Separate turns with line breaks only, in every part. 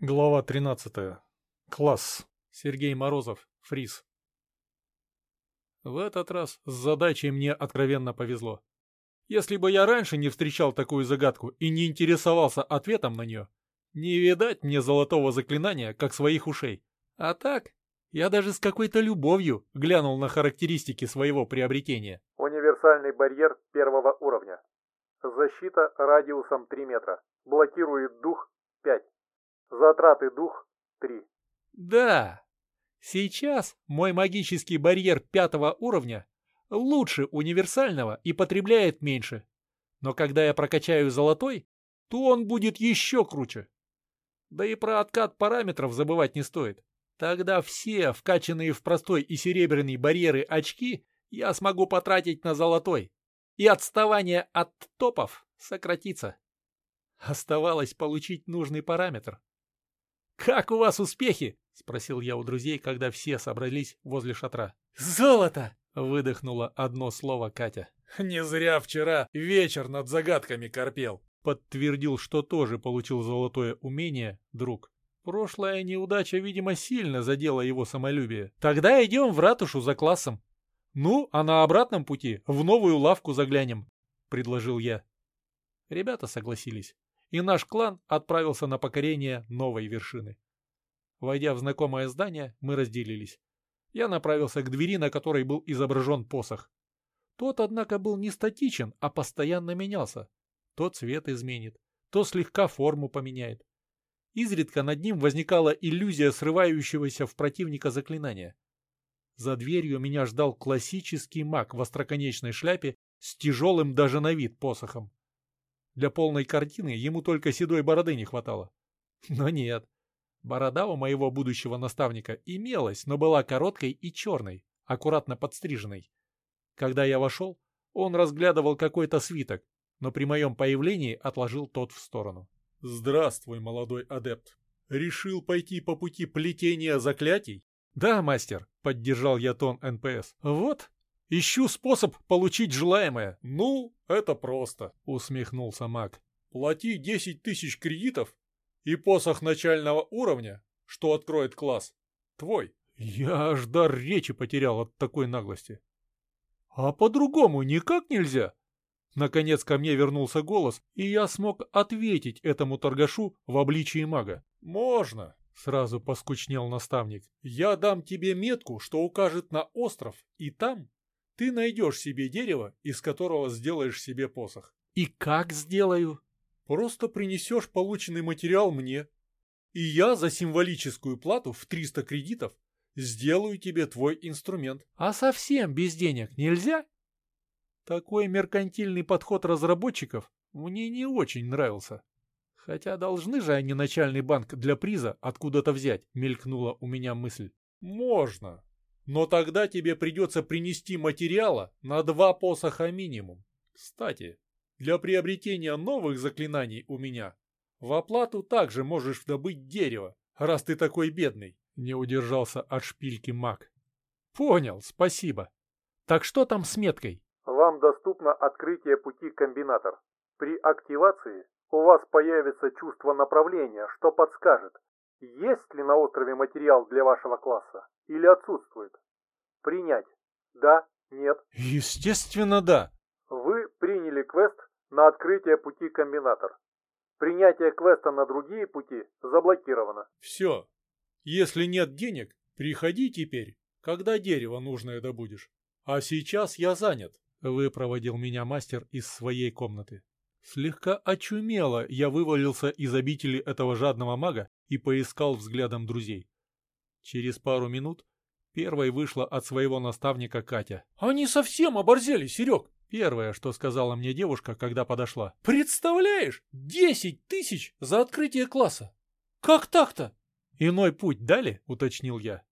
Глава 13. Класс. Сергей Морозов. Фриз. В этот раз с задачей мне откровенно повезло. Если бы я раньше не встречал такую загадку и не интересовался ответом на нее, не видать мне золотого заклинания, как своих ушей. А так, я даже с какой-то любовью глянул на характеристики своего приобретения.
Универсальный барьер первого уровня. Защита радиусом 3 метра. Блокирует дух 5. Затраты дух 3.
Да, сейчас мой магический барьер пятого уровня лучше универсального и потребляет меньше. Но когда я прокачаю золотой, то он будет еще круче. Да и про откат параметров забывать не стоит. Тогда все вкачанные в простой и серебряный барьеры очки я смогу потратить на золотой. И отставание от топов сократится. Оставалось получить нужный параметр. «Как у вас успехи?» — спросил я у друзей, когда все собрались возле шатра. «Золото!» — выдохнула одно слово Катя.
«Не зря вчера вечер над загадками корпел», —
подтвердил, что тоже получил золотое умение друг. Прошлая неудача, видимо, сильно задела его самолюбие. «Тогда идем в ратушу за классом. Ну, а на обратном пути в новую лавку заглянем», — предложил я. Ребята согласились и наш клан отправился на покорение новой вершины. Войдя в знакомое здание, мы разделились. Я направился к двери, на которой был изображен посох. Тот, однако, был не статичен, а постоянно менялся. То цвет изменит, то слегка форму поменяет. Изредка над ним возникала иллюзия срывающегося в противника заклинания. За дверью меня ждал классический маг в остроконечной шляпе с тяжелым даже на вид посохом. Для полной картины ему только седой бороды не хватало. Но нет. Борода у моего будущего наставника имелась, но была короткой и черной, аккуратно подстриженной. Когда я вошел, он разглядывал какой-то свиток, но при моем появлении отложил тот в сторону.
«Здравствуй, молодой адепт. Решил пойти по пути плетения заклятий?»
«Да, мастер», — поддержал я тон НПС. «Вот, Ищу способ получить желаемое.
Ну, это просто,
усмехнулся маг.
Плати 10 тысяч кредитов, и посох начального уровня, что откроет класс, твой.
Я аж дар речи потерял от такой наглости. А по-другому никак нельзя. Наконец ко мне вернулся голос, и я смог ответить этому торгашу в обличии мага.
«Можно», —
сразу поскучнел наставник.
«Я дам тебе метку, что укажет на остров, и там ты найдешь себе дерево, из которого сделаешь себе посох.
И как сделаю?
Просто принесешь полученный материал мне, и я за символическую плату в 300 кредитов сделаю тебе твой инструмент.
А совсем без денег нельзя? Такой меркантильный подход разработчиков мне не очень нравился. Хотя должны же они начальный банк для приза откуда-то взять, мелькнула у меня мысль.
Можно, но тогда тебе придется принести материала на два посоха минимум. Кстати, для приобретения новых заклинаний у меня в оплату также можешь добыть дерево, раз ты такой бедный.
Не удержался от шпильки маг. Понял, спасибо. Так что там с меткой?
Вам доступно открытие пути комбинатор. При активации у вас появится чувство направления, что подскажет, есть ли на острове материал для вашего класса или отсутствует? Принять. Да, нет.
Естественно, да.
Вы приняли квест на открытие пути комбинатор. Принятие квеста на другие пути заблокировано.
Все. Если нет денег, приходи теперь, когда дерево нужное добудешь. А сейчас я занят.
Выпроводил меня мастер из своей комнаты. Слегка очумело я вывалился из обители этого жадного мага и поискал взглядом друзей. Через пару минут первой вышла от своего наставника Катя.
«Они совсем оборзели, Серег!»
Первое, что сказала мне девушка, когда подошла.
«Представляешь, десять тысяч за открытие класса! Как так-то?»
«Иной путь дали?» — уточнил я.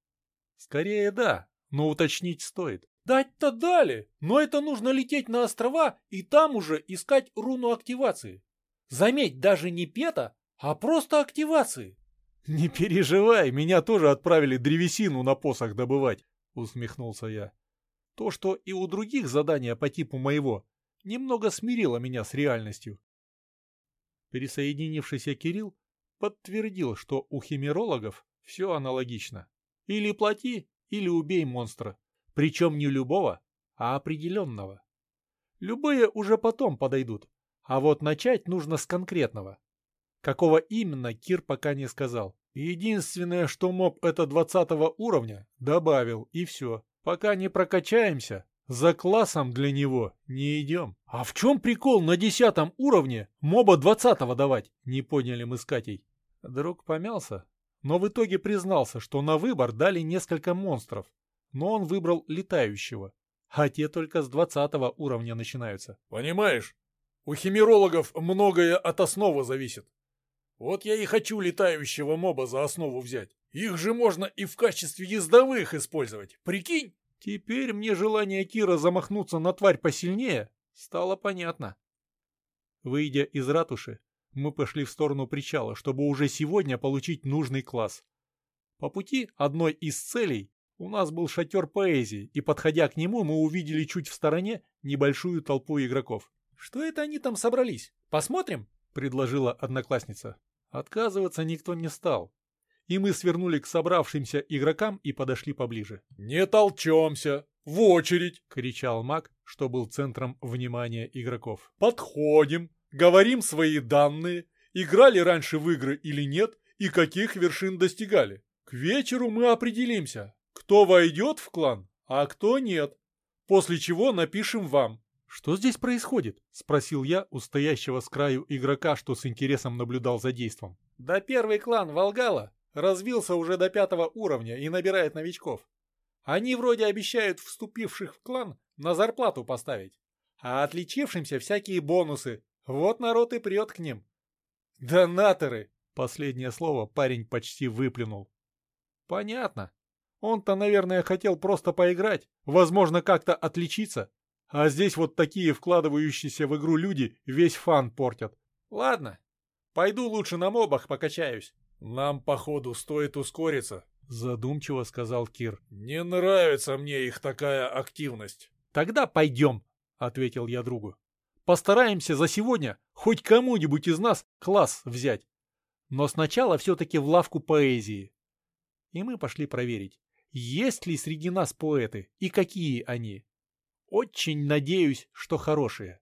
«Скорее да, но уточнить стоит».
«Дать-то дали, но это нужно лететь на острова и там уже искать руну активации. Заметь, даже не пета, а просто активации.
«Не переживай, меня тоже отправили древесину на посох добывать», — усмехнулся я. То, что и у других задания по типу моего, немного смирило меня с реальностью. Пересоединившийся Кирилл подтвердил, что у химерологов все аналогично. Или плати, или убей монстра. Причем не любого, а определенного. Любые уже потом подойдут, а вот начать нужно с конкретного. Какого именно, Кир пока не сказал. Единственное, что моб это 20 уровня, добавил, и все. Пока не прокачаемся, за классом для него не идем. А в чем прикол на десятом уровне моба 20 давать? Не поняли мы с Катей. Друг помялся, но в итоге признался, что на выбор дали несколько монстров, но он выбрал летающего, а те только с 20 уровня начинаются.
Понимаешь, у химерологов многое от основы зависит. Вот я и хочу летающего моба за основу взять. Их же можно и в качестве ездовых использовать, прикинь?
Теперь мне желание Кира замахнуться на тварь посильнее стало понятно. Выйдя из ратуши, мы пошли в сторону причала, чтобы уже сегодня получить нужный класс. По пути одной из целей у нас был шатер поэзии, и, подходя к нему, мы увидели чуть в стороне небольшую толпу игроков. «Что это они там собрались? Посмотрим?» — предложила одноклассница. Отказываться никто не стал. И мы свернули к собравшимся игрокам и подошли поближе.
«Не толчемся! В очередь!»
— кричал маг, что был центром внимания игроков.
«Подходим, говорим свои данные, играли раньше в игры или нет, и каких вершин достигали. К вечеру мы определимся, кто войдет в клан, а кто нет. После чего напишем вам.
«Что здесь происходит?» — спросил я у стоящего с краю игрока, что с интересом наблюдал за действом. «Да первый клан Волгала развился уже до пятого уровня и набирает новичков. Они вроде обещают вступивших в клан на зарплату поставить, а отличившимся всякие бонусы. Вот народ и прет к ним». «Донаторы!» — последнее слово парень почти выплюнул. «Понятно. Он-то, наверное, хотел просто поиграть, возможно, как-то отличиться. А здесь вот такие вкладывающиеся в игру люди весь фан портят. Ладно, пойду лучше на мобах покачаюсь.
Нам, походу, стоит ускориться,
задумчиво сказал Кир.
Не нравится мне их такая активность.
Тогда пойдем, ответил я другу. Постараемся за сегодня хоть кому-нибудь из нас класс взять. Но сначала все-таки в лавку поэзии. И мы пошли проверить, есть ли среди нас поэты и какие они. Очень надеюсь, что хорошие.